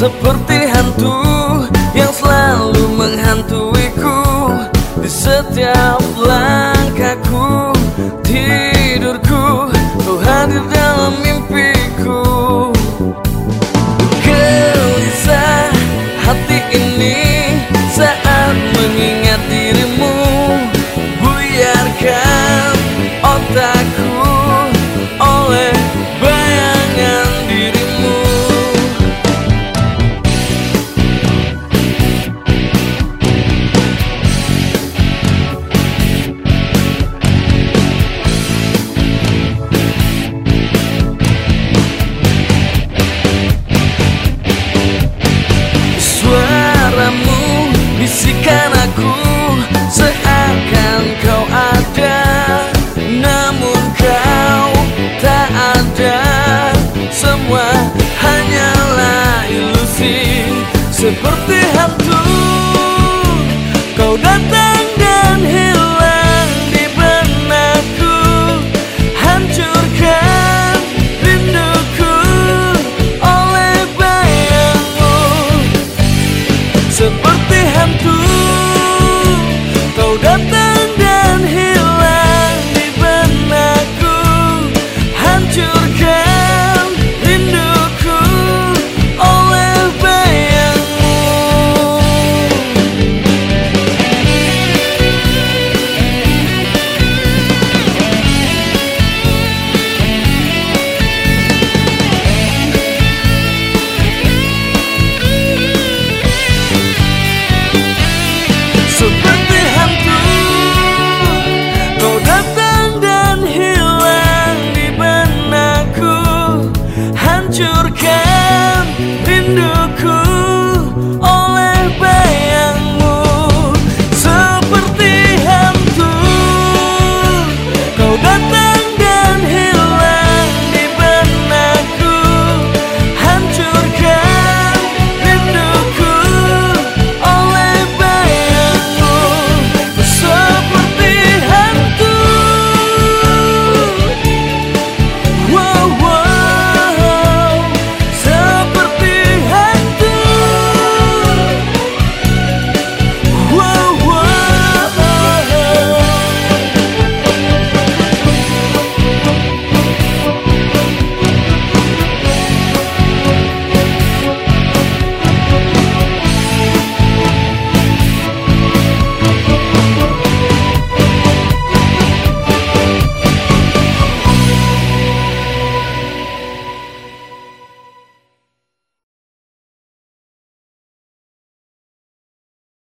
seperti hantu. one.